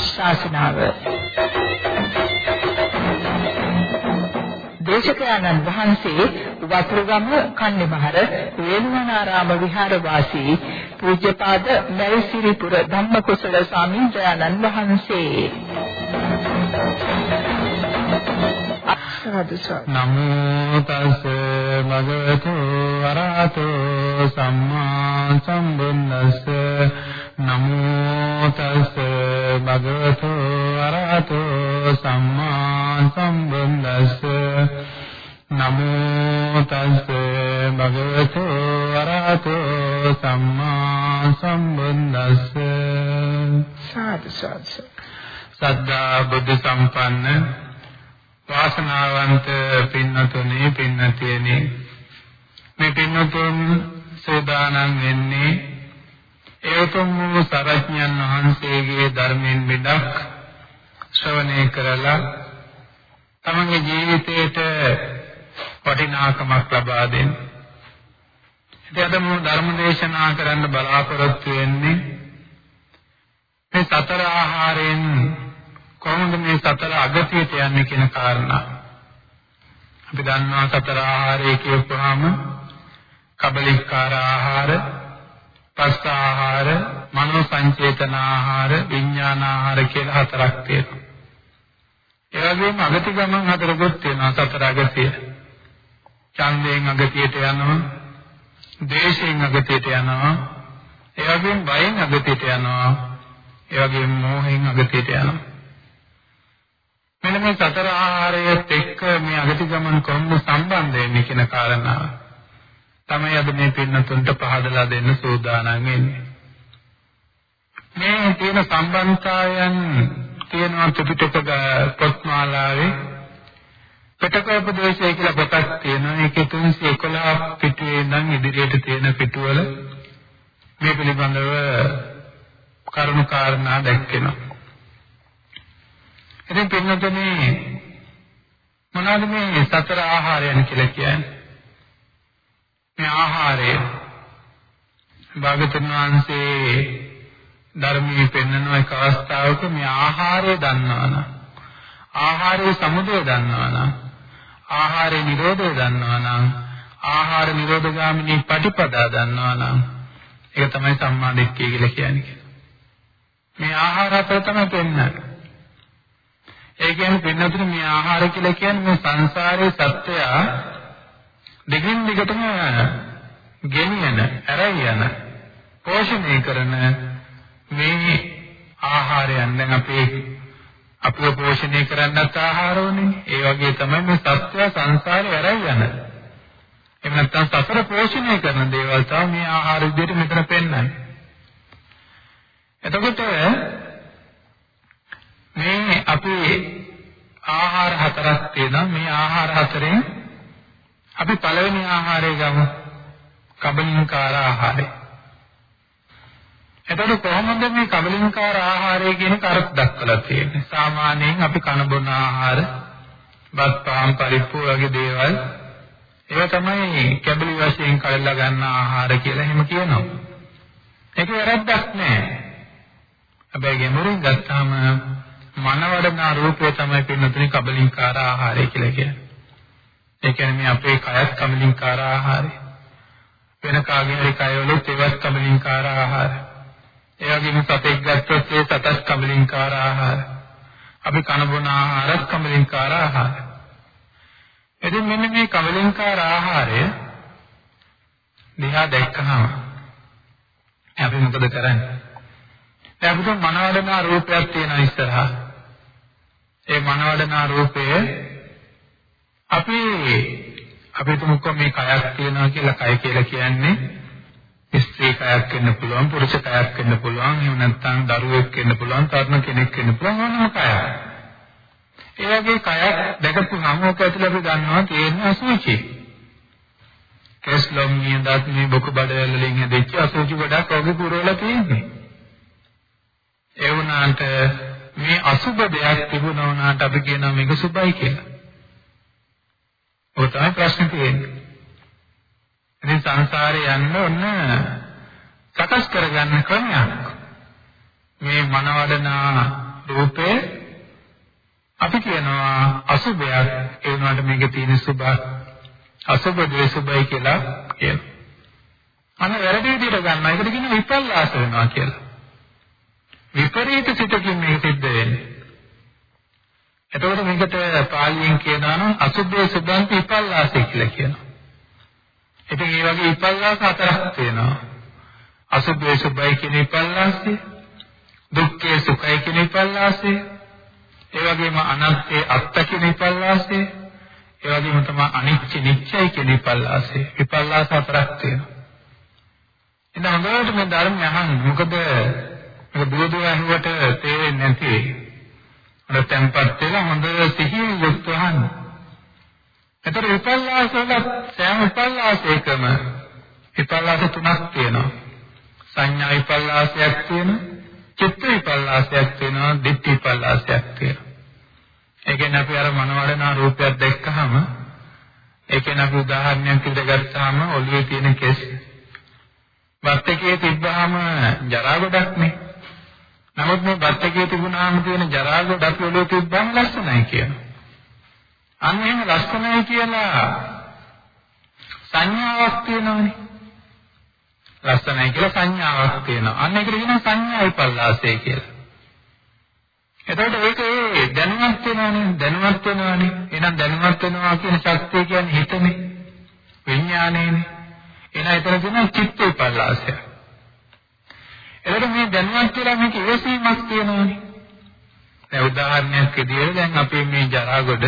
ධර්මානුශාසනාව දේශකයන්න් වහන්සේ වතුරුගම කන්නිමහර වේළුවනාරාම විහාරවාසී පූජ්‍යපාද මැල්සිරිපුර ධම්මකුසල ස්වාමීන් වහන්සේ. නමෝ තස් භගවතු අරහතෝ සම්මා සම්බුද්දස්ස නමෝ තස් භගවතු අරහතෝ සම්මා සම්බුද්දස්ස. නමෝ තස් භගවතු අරහතෝ සම්මා සම්බුද්දස්ස. සාදු සාදු. සද්ධා බුද්ධ සම්පන්න වාසනාවන්ත පින්නතුනේ පින්නතියනේ. මේ පින්නතුන් සෝදානම් වෙන්නේ ඒතුම් වූ සරඥන් වහන්සේගේ ධර්මයෙන් මිදක් ශ්‍රවණය කරලා තමන්ගේ ජීවිතයට වටිනාකමක් ලබා දෙන්න. ඉතින් අද මම ධර්ම දේශනා කරන්න බලාපොරොත්තු වෙන්නේ මේ සතර ආහාරයෙන් කොහොමද මේ සතර අගතියට යන්නේ කියන කාරණා. අපි දන්නවා සතර ආහාරය කියපුවාම කබලිකාර ආහාර, පස්ස ආහාර, මනෝ සංචේතන ආහාර, විඥාන ආහාර කියලා හතරක් තියෙනවා. ඒ වගේම අගති ගමන් හතරකුත් තියෙනවා සතර අගතිය. ඡන්දයෙන් අගතියට යනවා, දේශයෙන් අගතියට යනවා, ඒ වගේම බයෙන් අගතියට යනවා, ඒ වගේම මෝහයෙන් අගතියට යනවා. මෙන්න මේ සතර ආහාරයත් එක්ක මේ අගති ගමන කොහොමද සම්බන්ධ වෙන්නේ කියන කාරණාව තමයි අද මේ පින්නතුන්ට පහදලා දෙන්න සූදානම් වෙන්නේ. මේ තියෙන සම්බන්ධතාවයන් තියෙනවා ත්‍රිපිටක පොත්මාලාවේ පිටකෝපදේශය කියලා පොතක් තියෙනවා. ඒකේ 311 පිටුවේ ඉඳන් ඉදිරියට තියෙන පිටුවල මේ පිළිබඳව කරුණු කාරණා දැක්වෙනවා. ඉතින් පින්නතුනේ මොනවද මේ සතර ආහාරයන් කියලා කියන්නේ? මේ ආහාරය භාගතුන් වහන්සේ ධර්මයේ පෙන්වන එක අවස්ථාවක මේ ආහාරය දන්නවනම් ආහාරයේ සමුදය දන්නවනම් ආහාරයේ නිරෝධය දන්නවනම් ආහාර නිරෝධගාමිනී පටිපදා දන්නවනම් ඒක තමයි සම්මා දිට්ඨිය කියලා කියන්නේ. මේ ආහාර අතර තමයි පෙන්වන්නේ. ඒ කියන්නේ පින්නතුනේ මේ ආහාර කියලා කියන්නේ මේ සංසාරයේ සත්‍යය දෙකින් දිගටම ගෙනියන, ඇරයි යන, පෝෂණය කරන මේ ආහාරයන් දැන් අපේ අපිව පෝෂණය කරන්නත් ආහාරෝනේ. ඒ වගේ තමයි මේ සත්‍ය සංසාරේ ඇරයි යන. එහෙම නැත්නම් සතර පෝෂණය කරන දේවල් තමයි මේ ආහාර විදිහට මෙතන පෙන්වන්නේ. එතකොට මේ අපි ආහාර හතරක් තියෙනවා මේ ආහාර හතරෙන් අපි පළවෙනි ආහාරය ගමු. කබලින්කාර ආහාරය. එතකොට කොහොමද මේ කබලින්කාර ආහාරය කියන කරත් දක්වලා තියෙන්නේ? සාමාන්‍යයෙන් අපි කන බොන ආහාර බත් පාන් පරිප්පු වගේ දේවල් ඒවා තමයි කැබලි වශයෙන් කඩලා ගන්න ආහාර කියලා එහෙම කියනවා. ඒක වැරද්දක් නෑ. හැබැයි ගැඹුරින් ගත්තාම මනවඩනා රූපය තමයි පින්නතුනි කබලින්කාර ආහාරය කියලා කියන්නේ. ඒ කියන්නේ මේ අපේ කයත් කබලින්කාර ආහාරය. වෙන කාගේ හරි කයවලුත් ඒවත් කබලින්කාර ආහාර. ඒ වගේම සතෙක් ගත්තොත් ඒ සතත් කබලින්කාර ආහාර. අපි කන බොන ආහාරත් කබලින්කාර ආහාර. එදින් මෙන්න මේ කබලින්කාර ආහාරය දිහා දැක්කහම අපි මොකද කරන්නේ? දැන් අපිට මනවඩනා රූපයක් තියෙනවා ඉස්සරහා. ඒ මනවඩනා රූපය අපි අපි තුමුක්ක මේ කයක් තියෙනවා කියලා කය කියලා කියන්නේ ස්ත්‍රී කයක් වෙන්න පුළුවන් පුරුෂ කයක් වෙන්න පුළුවන් එහෙම නැත්නම් දරුවෙක් වෙන්න පුළුවන් තරුණ කෙනෙක් වෙන්න පුළුවන් ඕනම කයක්. ඒ වගේ කයක් දැකපුවම ඔක ඇතුළේ අපි ගන්නවා තියෙන අසුචි. කෙස්ලොම් නියදත් මේ බොකු බඩවැල් වලින් හැදෙච්ච අසුචි ගොඩක් ඔගේ පුරවලා තියෙන්නේ. ඒ වුණාට මේ අසුබ දෙයක් තිබුණා වුණාට අපි කියනවා මේක සුබයි කියලා. ඔය තමයි ප්‍රශ්නේ තියෙන්නේ. ඉතින් සංසාරේ යන්න ඔන්න සකස් කරගන්න ක්‍රමයක්. මේ මනවඩනා රූපේ අපි කියනවා අසුභයක් ඒ වුණාට මේකේ තියෙන සුභ අසුභ ද්වේසුභයි කියලා කියනවා. අන්න වැරදි විදිහට ගන්න. ඒකට කියනවා විපල්ලාස වෙනවා කියලා. විපරීත සිතකින් මේ සිද්ධ වෙන්නේ. එතකොට මේකට පාලියෙන් කියනවා නම් අසුභේ සුභන්ති විපල්ලාසය කියලා කියනවා. ඉතින් මේ වගේ විපල්ලාස හතරක් තියෙනවා. අසුභේ සුභයි කියන විපල්ලාසය, දුක්ඛේ සුඛයි කියන විපල්ලාසය, ඒ වගේම අනත්තේ අත්ත කියන විපල්ලාසය, ඒ වගේම තමයි අනිච්ච නිච්චයි කියන විපල්ලාසය. විපල්ලාස හතරක් තියෙනවා. ඉතින් හොඳට මේ ධර්මය අහන්න. මොකද මේක බුදුදහම ඇහුවට තේරෙන්නේ නැති. අර tempat වෙලා හොඳ සිහියෙන් යුක්තව අහන්න. එතකොට විපල්ලාස වල සෑම විපල්ලාසයකම විපල්ලාස තුනක් තියෙනවා. සංඥා විපල්ලාසයක් තියෙනවා. චිත්ත විපල්ලාසයක් තියෙනවා. දිට්ඨි විපල්ලාසයක් තියෙනවා. ඒ කියන්නේ අපි අර මනවඩනා රූපයක් දැක්කහම ඒ කියන්නේ අපි උදාහරණයක් විදිහට ගත්තාම ඔළුවේ තියෙන කෙස් වත්තකයේ තිබ්බහම ජරා ගොඩක්නේ. නමුත් මේ වත්තකයේ තිබුණාම තියෙන ජරා ගොඩක් ඔළුවේ තිබ්බම ලස්සනයි කියනවා. අන්න එහෙම ලස්සනයි කියලා සංඥාවක් තියෙනවනේ. ලස්සනයි කියලා සංඥාවක් තියෙනවා. අන්න ඒකට කියනවා සංඥා විපල්ලාසය කියලා. එතකොට ඒක ඒ දැනුවත් වෙනවනේ දැනුවත් වෙනවනේ. එහෙනම් දැනුවත් වෙනවා කියන ශක්තිය කියන්නේ හිතනේ. විඥානයනේ. එහෙනම් එතන තියෙන චිත්ත විපල්ලාසය. එතකොට මේ දැනුවත් කියලා මේක ඉවසීමක් තියෙනවනේ. දැන් උදාහරණයක් විදිහට දැන් අපේ මේ ජරාගොඩ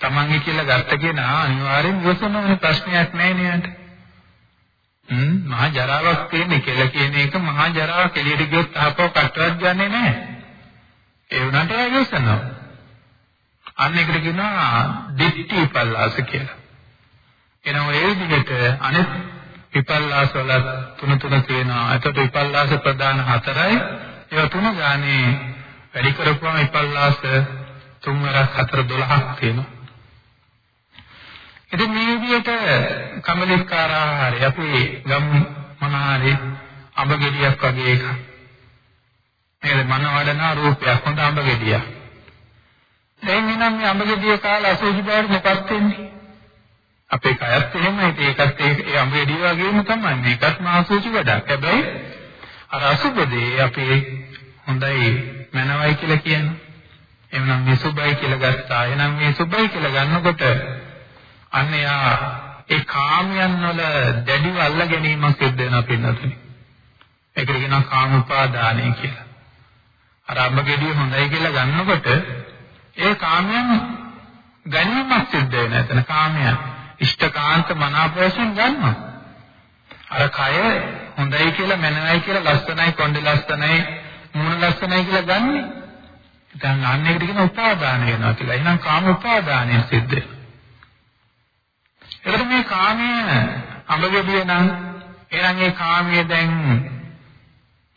තමන්ගේ කියලා ගත්ත කෙනා අනිවාර්යෙන් ඉවසනවනේ ප්‍රශ්නයක් නැහැ නේද? හ්ම් මහා ජරාවක් තියෙන්නේ කියලා කියන එක මහා ජරාවක් එළියට ගියොත් ආපහු කටවත් ගන්නෙ නැහැ. ඒ වුණාට ඉවසනවා. අන්න ඒකට කියනවා දිට්ඨි පල්ලාස කියලා. එනවා ඒ විදිහට අනෙක් විපල්ලාස වල තුන තුන තියෙනවා. එතකොට විපල්ලාස ප්‍රධාන හතරයි. ඒවා තුන ගානේ වැඩි කරපුවම විපල්ලාස තුන්වරක් හතර 12ක් තියෙනවා. ඉතින් මේ විදිහට කමලිකාරාහාරය අපි ගම් මොනාරි අඹ ගෙඩියක් වගේ එකක්. මේක මන වඩනා රූපයක් හොඳ අඹ ගෙඩියක්. දැන් එනම් මේ අඹ ගෙඩිය කාලා අසෝචි බවට මොකක්ද වෙන්නේ? අපේ කයත් එහෙමයි ඒකත් ඒ අඹ ගෙඩිය වගේම තමයි. මේකත් මාසෝචි වැඩක්. හැබැයි අර අසුබදී අපේ හොඳයි මනවයි කියලා කියනවා. එහෙනම් මේ සුබයි කියලා ගත්තා. එහෙනම් මේ සුබයි කියලා ගන්නකොට අන්න යා ඒ කාමයන් වල දැඩිව අල්ල ගැනීමක් සිද්ධ වෙනවා පින්නතුනි. ඒකට කියනවා කාම උපාදානය කියලා. අර අම්මගෙඩිය හොඳයි කියලා ගන්නකොට ඒ කාමයන් ගැනීමක් සිද්ධ වෙන එතන කාමයන් ඉෂ්ඨකාන්ත මනාප වශයෙන් ගන්නවා. අර කය හොඳයි කියලා මනවයි කියලා ලස්සනයි කොණ්ඩ ලස්සනයි මූණ ලස්සනයි කියලා ගන්නෙ. දැන් අන්න ඒකට කියන උපාදාන වෙනවා කියලා. එහෙනම් කාම උපාදානය සිද්ධ වෙනවා. එතකොට මේ කාමය අඹගෙඩිය නම් එහෙනම් ඒ කාමයේ දැන්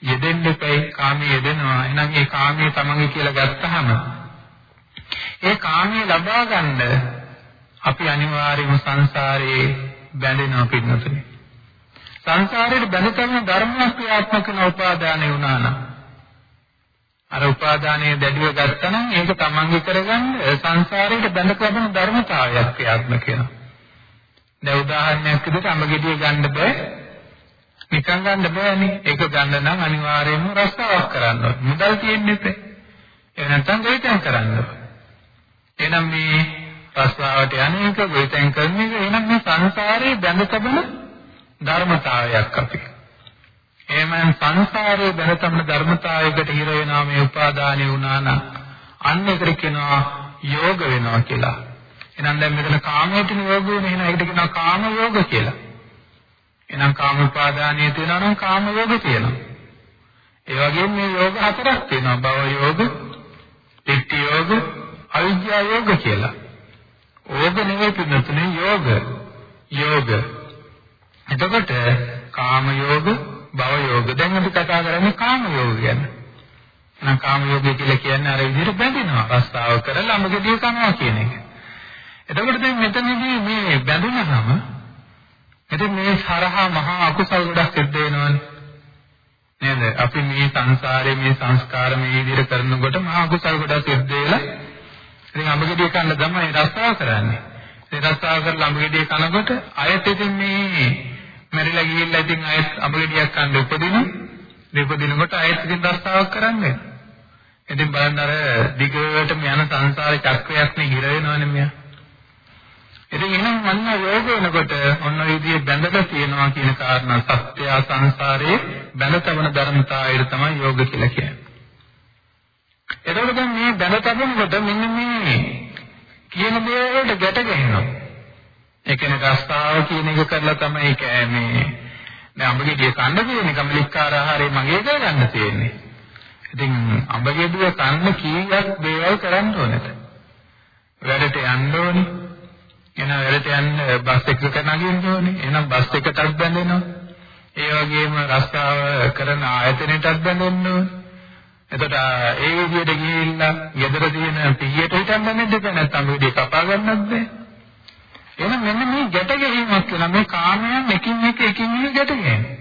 යෙදෙන්න එපයි කාමයේ යෙදෙනවා එහෙනම් ඒ කාමයේ තමන්ගේ කියලා ගත්තාම ඒ කාමයේ ලබා ගන්න අපි අනිවාර්යයෙන්ම සංසාරේ බැඳෙනවා පින්නතුනි සංසාරයේ බැඳතම ධර්මයක් ක්‍රියාත්මක කරන උපාදානය වුණා නම් අර උපාදානයේ දැඩිව ගත්තනම් ඒක තමන්ගේ කරගන්න සංසාරයට බැඳකබන ධර්මතාවයක් ක්‍රියාත්මක වෙනවා දැන් උදාහරණයක් විදිහට අඹගෙඩිය ගන්න බෑ. නිකන් ගන්න බෑනේ. ඒක ගන්න නම් අනිවාර්යයෙන්ම රස්සාවක් කරන්න ඕනේ. මුදල් තියෙන්නේ නැහැ. ඒ නැත්නම් ගොවිතැන් කරන්න ඕනේ. එහෙනම් මේ රස්සාවට යන්නේක ගොවිතැන් කරන එක එහෙනම් මේ සංසාරේ බැඳ තබන ධර්මතාවයක් අපි. එහෙමනම් සංසාරේ බැඳ තබන ධර්මතාවයකට හිර වෙනා මේ උපාදානිය වුණා නම් අන්න ඒකට කියනවා යෝග වෙනවා කියලා. එහෙනම් දැන් මෙතන කාමයට නියෝග වෙන එහෙනම් ඒකට කියනවා කාම යෝග කියලා. එහෙනම් කාම උපාදානීය තියෙනවා නම් කාම යෝග තියෙනවා. ඒ වගේම මේ යෝග හතරක් තියෙනවා. භව යෝග, ditthi යෝග, අවිද්‍යා යෝග කියලා. ඕග නෙවෙයි පින්නතුනේ යෝග. යෝග. එතකොට කාම යෝග, භව යෝග. දැන් අපි කතා කරන්නේ කාම යෝග ගැන. එහෙනම් කාම යෝගය කියලා කියන්නේ අර විදිහට බැඳිනවා. රස්තාව කරලා ළමකදී කරනවා කියන එක. එතකොට දැන් මෙතනදී මේ බැඳුනහම එතෙන් මේ සරහා මහා අකුසල් ගොඩක් සිද්ධ වෙනවනේ. නේද? අපි මේ සංසාරයේ මේ සංස්කාර මේ විදිහට කරනකොට මහා කුසල කොට සිද්ධ වෙලා ඉතින් අඹගෙඩිය කන්න තමයි රස්සාව කරන්නේ. ඒ රස්සාව කරලා අඹගෙඩිය කනකොට අයත් ඉතින් මේ මැරිලා ගිහිල්ලා ඉතින් අයත් අඹගෙඩියක් කන්න උපදිනවා. උපදිනකොට අයත් ඉතින් රස්සාවක් කරන්නේ. ඉතින් බලන්න අර දිගටම යන සංසාර චක්‍රයක් නේ හිර වෙනවනේ මෙයා. ඉතින් එහෙනම් අන්න යෝග වෙනකොට ඔන්න ඔය විදිහේ බැඳලා තියෙනවා කියන කාරණා සත්‍ය සංසාරේ බැඳතවන ධර්මතාවය තමයි යෝග කියලා කියන්නේ. එතකොට දැන් මේ බැඳතවනකොට මෙන්න මේ කියන දේ වලට ගැට ගැහෙනවා. ඒ කියන්නේ රස්තාව කියන එක කරලා තමයි කෑමේ. දැන් අඹගෙඩිය කන්න තියෙන්නේ කමලික්කාර ආහාරය මගේ කරගන්න තියෙන්නේ. ඉතින් අඹගෙඩිය කන්න කීයක් දේවල් කරන්න ඕනද? වැඩට යන්න ඕනේ. එහෙනම් වැඩට යන්න බස් එකක නගින්න ඕනේ. එහෙනම් බස් එකටත් බැඳෙනවා. ඒ වගේම රස්තාව කරන ආයතනයටත් බැඳෙන්න ඕනේ. එතකොට ඒ විදිහට ගිහිල්ලා ගෙදර තියෙන පිහියට හිටන්න නැද්ද නැත්නම් විදිහ කපා ගන්නත් බෑ. එහෙනම් මෙන්න මේ ගැට ගැනීමක් වෙන මේ කාමයන් එකින් එක එකින් එක ගැට ගැහෙනවා.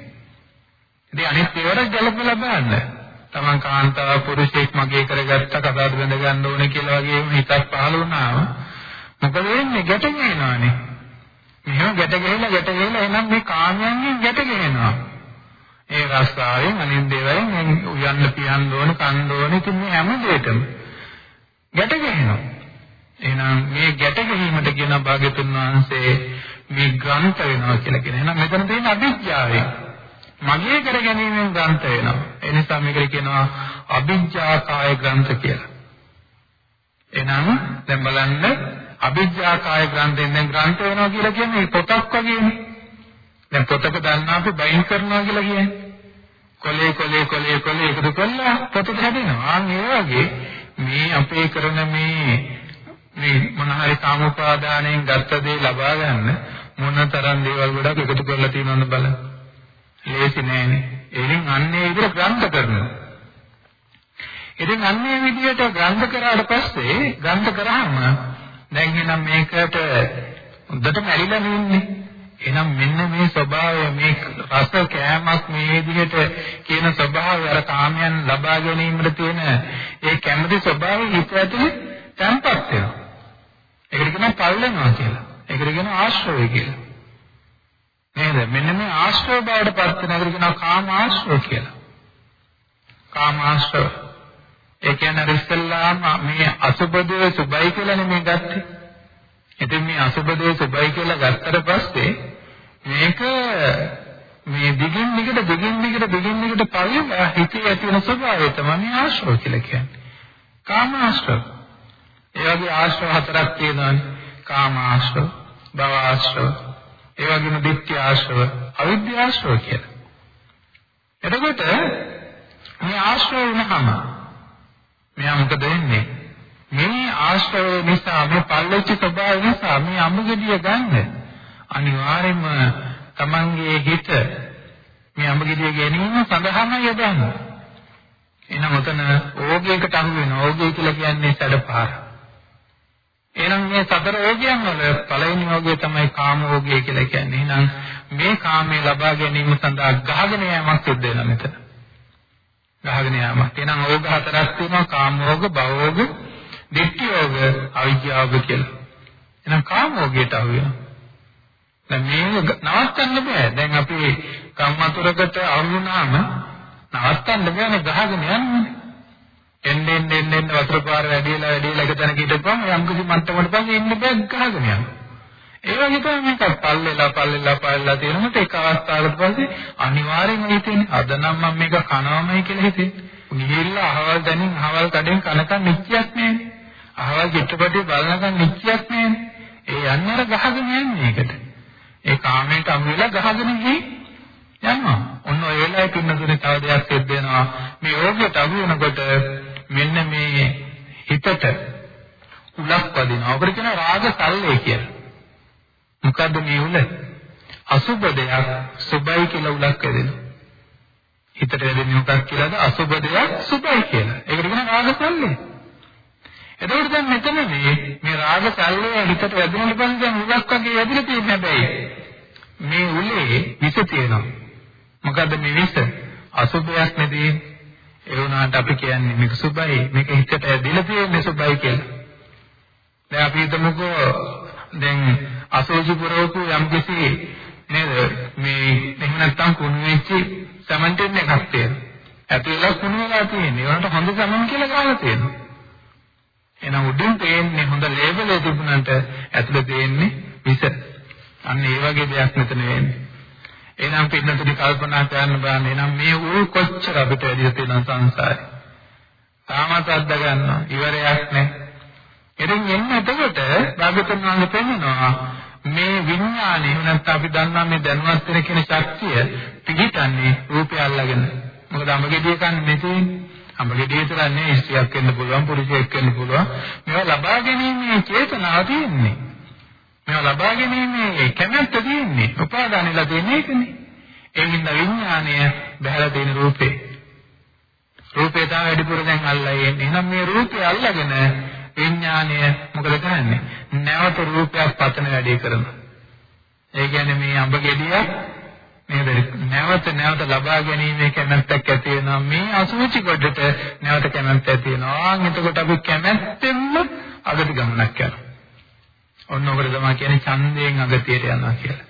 ඉතින් අනිත් ඒවාට ගැළපෙලා බලන්න. Taman කාන්තාව පුරුෂයෙක් මගේ කරගත්ත කතාවද බඳ ගන්න ඕනේ කියලා වගේම හිතක් පහළ වුණාම මොකද වෙන්නේ ගැට ගහනවානේ. මෙහෙම ගැට ගහලා ගැට ගහලා එනම් මේ කාමයන්ගෙන් ගැට ගහනවා. ඒ රස්සාවෙන් අනිත් දේවල්ෙන් උයන්න පියන්න ඕන කන්න ඕන ඉතින් මේ හැම දෙයකම ගැට ගහනවා. එහෙනම් මේ ගැට ගැනීමට කියන භාග්‍යතුන් වහන්සේ මේ ග්‍රන්ථ වෙනවා කියලා කියන. එහෙනම් මෙතන තියෙන අභිඥාවෙන් මගේ කර ගැනීමෙන් ග්‍රන්ථ වෙනවා. ඒ නිසා මේකට කියනවා අභිඥා කාය ග්‍රන්ථ කියලා. එහෙනම් දැන් බලන්න අභිඥා කාය ග්‍රන්ථයෙන් දැන් ග්‍රන්ථ වෙනවා කියලා කියන්නේ පොතක් වගේනේ. දැන් පොතක දන්නා අපි බයින් කරනවා කියලා කියන්නේ. කොලේ කොලේ කොලේ කොලේ එකතු කරලා පොතට හැදෙනවා. ආන් ඒ වගේ මේ අපේ කරන මේ මේ මොන හරි කාමෝපාදානයෙන් ගත්ත දේ ලබා ගන්න මොන තරම් දේවල් ගොඩක් එකතු කරලා තියෙනවද බලන්න. ලේසි නෑනේ. එරින් අන්නේ විදිහට ග්‍රන්ථ කරනවා. ඉතින් අන්නේ විදිහට ග්‍රන්ථ කරාට පස්සේ ග්‍රන්ථ කරාම දැන් එහෙනම් මේකට හොඳටම ඇලිලා නෙන්නේ. එහෙනම් මෙන්න මේ ස්වභාවය මේ රස කෑමක් මේ විදිහට කියන ස්වභාවය අර කාමයන් ලබා ගැනීමට තියෙන ඒ කැමති ස්වභාවය හිත ඇතුලේ තැන්පත් වෙනවා. ඒකට කියනවා පල්ලනවා කියලා. ඒකට කියනවා ආශ්‍රවය කියලා. නේද? මෙන්න මේ ආශ්‍රව බවට පත් වෙන එකට කියනවා කාම ආශ්‍රව කියලා. කාම ආශ්‍රව ඒ කියන්නේ ඉස්සල්ලාම මේ අසුබදේ සුබයි කියලානේ මේ ගත්තේ. ඉතින් මේ අසුබදේ සුබයි කියලා ගත්තට පස්සේ මේක මේ දිගින් දිගට දිගින් දිගට දිගින් දිගට පරිම හිතේ ඇති වෙන ස්වභාවය තමයි ආශ්‍රව කියලා කියන්නේ. කාම ආශ්‍රව. ඒ වගේ ආශ්‍රව හතරක් තියෙනවානේ. කාම ආශ්‍රව, භව ආශ්‍රව, ඒ වගේම ditthya ආශ්‍රව, අවිද්‍යා ආශ්‍රව කියලා. එතකොට මේ ආශ්‍රව වුණාම මෙයා මොකද වෙන්නේ? මේ ආශ්‍රය නිසා මේ පල්ලෙච්ච ස්වභාවය නිසා මේ අඹගෙඩිය ගන්න අනිවාර්යයෙන්ම Tamanගේ හිත මේ අඹගෙඩිය ගැනීම සඳහාම යොදන්නේ. එහෙනම් උතන ඕගයකට අහු වෙනවා. ඕගය කියලා කියන්නේ සැඩපාර. එහෙනම් මේ සතර ඕගයන් වල පළවෙනි ඕගය තමයි කාම ඕගය කියලා කියන්නේ. එහෙනම් මේ කාමයේ ලබා ගැනීම සඳහා ගහගෙන යෑමක් සිද්ධ වෙනවා මෙතන. ගහගෙන යාමක්. එහෙනම් ඕග හතරක් තියෙනවා කාමෝග, භවෝග, දිට්ඨියෝග, අවිජ්ජාෝග කියලා. එහෙනම් කාමෝගයට අහු වෙනවා. දැන් මේක නවත්තන්න බෑ. දැන් අපි කම්මතුරකට අහු වුණාම නවත්තන්න බෑනේ ගහගෙන යන්නේ. එන්නේ එන්නේ එන්නේ වතුර පාර වැඩිලා වැඩිලා එක තැනක හිටපුවම යම් කිසි මට්ටමකට පස්සේ ඉන්න බෑ ගහගෙන යනවා. ඒ වගේ තමයි මේක පල්ලෙලා පල්ලෙලා පල්ලෙලා තියෙනකොට එක අවස්ථාවකට පස්සේ අනිවාර්යෙන්ම හිතෙන්නේ අද නම් මම මේක කනවමයි කියලා හිතෙන්නේ. ගිහිල්ලා අහවල් දැනින් අහවල් කඩෙන් කනකන් නිච්චයක් නෑනේ. අහවල් චිත්‍රපටිය බලනකන් නිච්චයක් නෑනේ. ඒ යන්නේ අර ගහගෙන යන්නේ ඒකට. ඒ කාමයට අමු වෙලා ගහගෙන ගිහින් යනවා. ඔන්න ඔය වෙලාවේ පින්නතුනේ තව දෙයක් සිද්ධ වෙනවා. මේ යෝගයට අමු වෙනකොට මෙන්න මේ හිතට උලක් වදිනවා. ඔකට කියනවා රාග සල්ලේ කියලා. මොකද්ද මේ උල? අසුබ දෙයක් සුබයි කියලා උලක් ඇදෙනවා. හිතට ඇදෙන්නේ මොකක් කියලාද? අසුබ දෙයක් සුබයි කියලා. ඒකට කියන රාගසල්ලේ. එතකොට දැන් මෙතනදී මේ රාගසල්ලේ හිතට වැදුනට පස්සේ දැන් උලක් වගේ වැදිලා තියෙන හැබැයි මේ උලේ විස තියෙනවා. මොකද්ද මේ විස? අසුභයක් නෙදී ඒ වුණාට අපි කියන්නේ මේක සුභයි මේක හිතට ඇදලා තියෙන්නේ සුභයි කියලා. දැන් අපි හිතමුකෝ දැන් අසෝචි පුරවපු යම්කිසි නේද මේ එහෙම නැත්තම් කුණු වෙච්ච සමන්ටෙන් එකක් තියෙනවා. ඇතුළේ කුණු වෙලා තියෙන්නේ. ඒකට හොඳ සමන් කියලා ගාලා තියෙනවා. එහෙනම් උඩින් තියෙන්නේ හොඳ ලේබල් එක තිබුණාට ඇතුළේ තියෙන්නේ විස. අන්න ඒ වගේ දෙයක් මෙතන වෙන්නේ. එහෙනම් පින්නතුනි කල්පනා කරන්න බෑ එහෙනම් මේ උල් කොච්චර අපිට වැඩි තියෙන සංසාරේ. තාමත් අද්ද ගන්නවා ඉවරයක් නැහැ. ඉතින් එන්න එතකොට භාගතුන් වහන්සේ පෙන්නනවා මේ විඥානය නැත්නම් අපි දන්නා මේ දැනුවත් වෙන කියන ශක්තිය පිළිටන්නේ රූපය අල්ලගෙන. මොකද අඹගෙඩිය කන්නේ තියෙන්නේ. අඹගෙඩිය විතර නෙවෙයි ස්ත්‍රියක් වෙන්න පුළුවන් පුරුෂයෙක් වෙන්න පුළුවන්. මේවා ලබා ගැනීමේ චේතනාව තියෙන්නේ. මේවා ලබා ගැනීමේ කැමැත්ත තියෙන්නේ. උපාදානෙලා තියෙන්නේ ඒකනේ. ඒ හින්දා විඥානය බහැලා තියෙන රූපේ. රූපේ තමයි වැඩිපුර දැන් අල්ලලා යන්නේ. එහෙනම් මේ රූපය අල්ලගෙන විඥානය මොකද කරන්නේ? නැවත රූපයක් පතන වැඩේ කරනවා. ඒ කියන්නේ මේ අඹ ගෙඩියක් නේද? නැවත නැවත ලබා ගැනීමේ කැමැත්තක් ඇති වෙනවා. මේ අසුචි කොටට නැවත කැමැත්ත ඇති වෙනවා. ආන් එතකොට අපි කැමැත්තෙන්ම අගති ගමනක් යනවා. ඔන්න ඔකට තමයි කියන්නේ ඡන්දයෙන් අගතියට යනවා කියලා.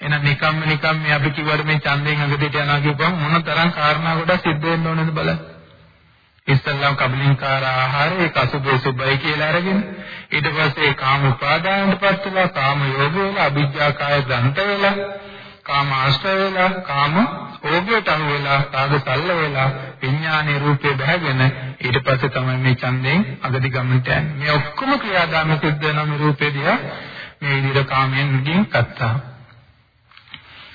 එහෙනම් නිකම්ම නිකම් මේ අපි කිව්වට මේ ඡන්දයෙන් අගතියට යනවා කියපුවම මොන තරම් කාරණා ගොඩක් සිද්ධ වෙන්න ඕනද බලන්න. ඉස්සල්ලාම කබලින්කාර ආහාරය ඒක අසුභ සුභයි කියලා අරගෙන ඊට පස්සේ කාම උපාදානයටපත් වෙලා කාම යෝග වෙලා අභිජ්ජා කාය ගන්ත වෙලා කාම ආශ්‍රය වෙලා කාම ඕගයට අහු වෙලා රාග සල්ල වෙලා විඥානයේ රූපේ බහගෙන ඊට පස්සේ තමයි මේ ඡන්දයෙන් අගති ගමනට යන්නේ. මේ ඔක්කොම ක්‍රියාදාම සිද්ධ වෙන මේ රූපේ දිහා. මේ විදිහට කාමයෙන් ගින් කත්තා